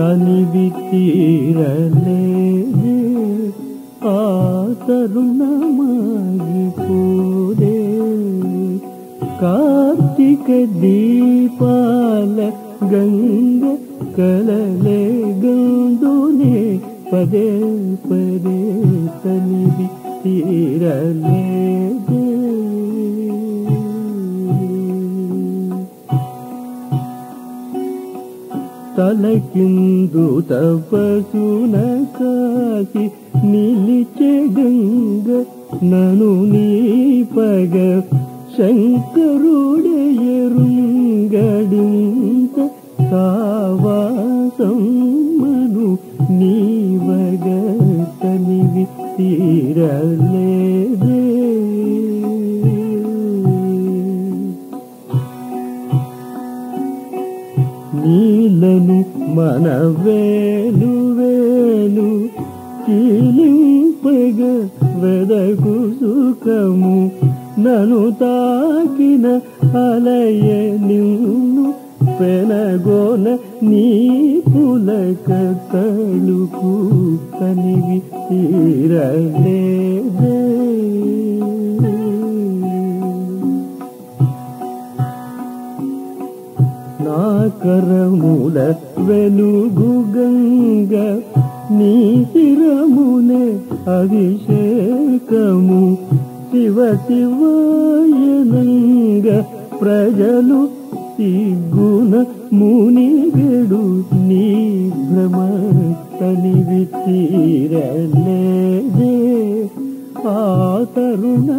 रले आरुणोरे कात्क the the people गङ्गोने परे परे तनि बिरले తలకిందు తపసున కాసి నిలిచే గంగ నను నీ పగ శంకరుడే ఎరుంగడింత సావాసం నీలను మన వేలు వేలు కీలింపగ వెదకు సుఖము నను తాకిన అలయ నిన్ను పెనగోన నీ పులక తలుకు కనివి తీరలేదే. నా కరముల వెలుగు గంగ నీ శిరమునే అభిషేకము. శివ శివాయనంగ ప్రజలు సిగ్గున మునిగడు నీ భ్రమ తనివి తీరలేదే ఆ తరుణమాగిపోదే